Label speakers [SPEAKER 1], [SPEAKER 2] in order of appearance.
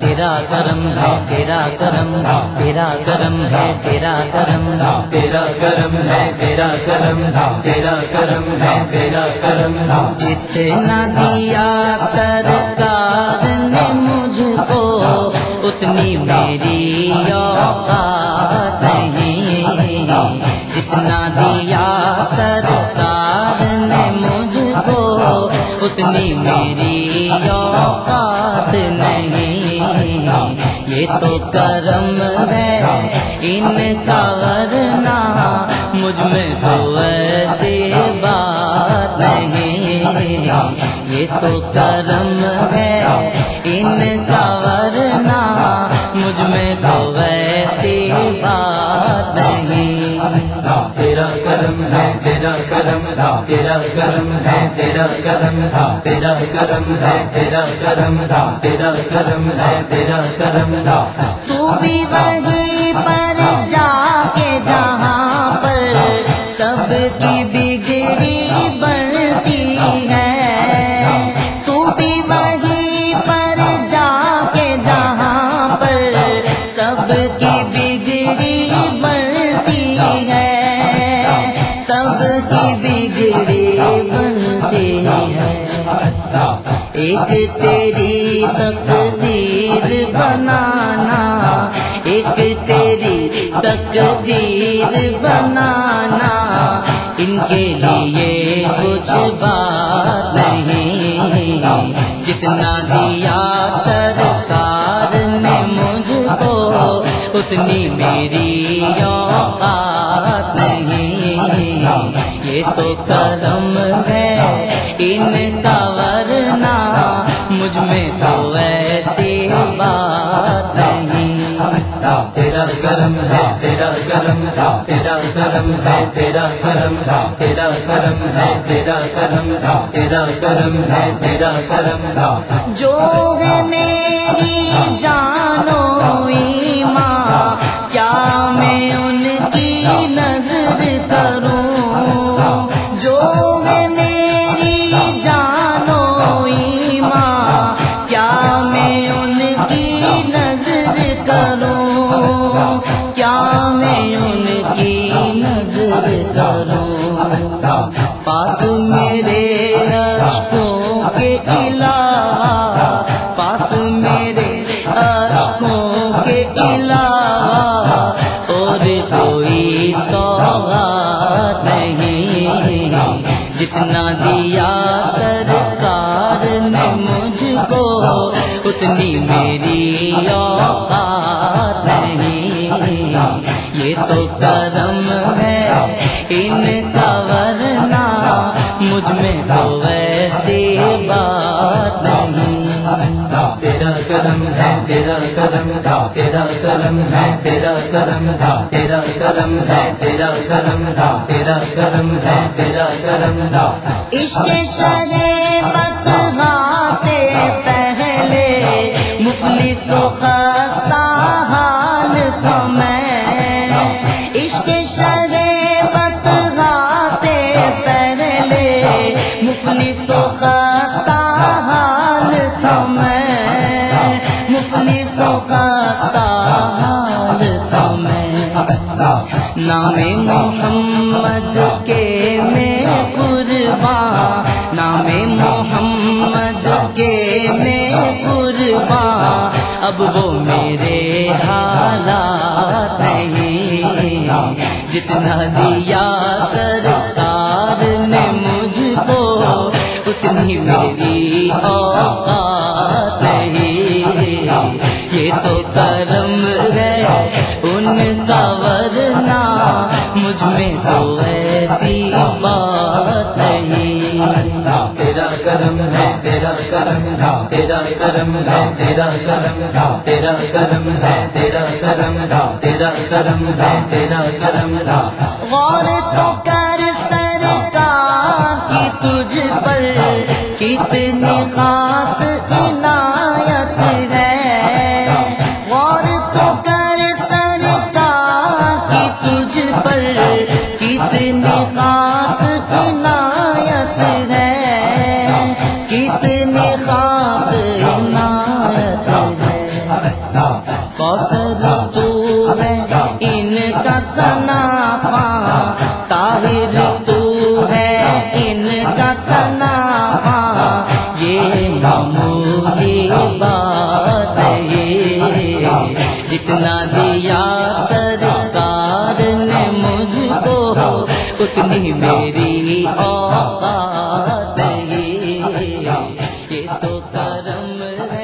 [SPEAKER 1] تیرا کرم ہے، تیرا کرم تیرا کرم ہے، تیرا کرم
[SPEAKER 2] تیرا کرم ہے، تیرا کرم تیرا کرم ہے، تیرا کرم
[SPEAKER 1] جتنا دیا سرکار نے مجھ کو اتنی میری اوقات اتنی میری اوقات نہیں۔ یہ تو کرم ہے ان کا ورنہ مجھ میں تو ایسی بات نہیں۔ یہ تو کرم ہے ان کا ورنہ مجھ میں تو ویسی بات نہیں۔
[SPEAKER 2] تیرا کرم ہے تیرا کرم تیرا کرم ہے تیرا کرم تیرا کرم ہے تیرا کرم تیرا کرم ہے تیرا کرم
[SPEAKER 1] تو بھی وہیں پر جا کے جہاں پر سب کی بگڑی بنتی ہے۔ تو بھی وہیں پر جا کے جہاں پر سب کی سب کی بگڑی بنتی ہے۔ ایک تیری تقدیر بنانا، ایک تیری تقدیر بنانا۔ ان کے لیے کچھ بات نہیں، جتنا دیا سرکار نے مجھ کو، اتنی میری اوقات نہیں۔ یہ تو کرم ہے، ان کا ورنہ مجھ میں تو ایسی بات نہیں۔
[SPEAKER 2] تیرا کرم ہے، تیرا کرم تیرا کرم ہے، تیرا کرم تیرا کرم ہے، تیرا کرم تیرا کرم ہے، تیرا کرم
[SPEAKER 1] جو ہے میری جانو نظر کروں پاس میرے اشکوں کے علاوہ پاس میرے اشکوں کے علاوہ اور کوئی سوغات نہیں۔ جتنا دیا سرکار نے مجھ کو، اتنی میری اوقات نہیں۔ یہ تو کرم ہے، ان کا ورنہ مجھ میں تو ویسی بات نہیں۔
[SPEAKER 2] تیرا کرم ہے، تیرا کرم تھا تیرا کرم ہے، تیرا کرم تھا تیرا کرم ہے، تیرا کرم تھا تیرا کرم ہے، تیرا کرم تھا
[SPEAKER 1] عشق شرے بتگا سے پہلے مفلس و خستہ عشق شرے بتگا سے پہلے مفلس و خستہ حال تھا میں مفلس و خستہ حال تھا میں نام محمد کے میں قربان، نام محمد اب وہ میرے حالات نہیں۔ جتنا دیا سرکار نے مجھ کو، اتنی میری اوقات نہیں۔ یہ تو کرم
[SPEAKER 2] تیرا کرم تیرا کرم ہے تیرا کرم تیرا کرم ہے تیرا کرم تیرا کرم ہے تیرا کرم
[SPEAKER 1] غور تو کر سرکار کی تجھ پر کتنی خاص عنایت ہے۔ غور تو کر سرکار کی تجھ پر کتنی خاص عنایت ہے۔ سنا طاہر تو ہے ان کا سنا یہ معمولی بات یہ جتنا دیا سرکار نے مجھ کو، اتنی میری اوقات یہ یہ تو کرم ہے۔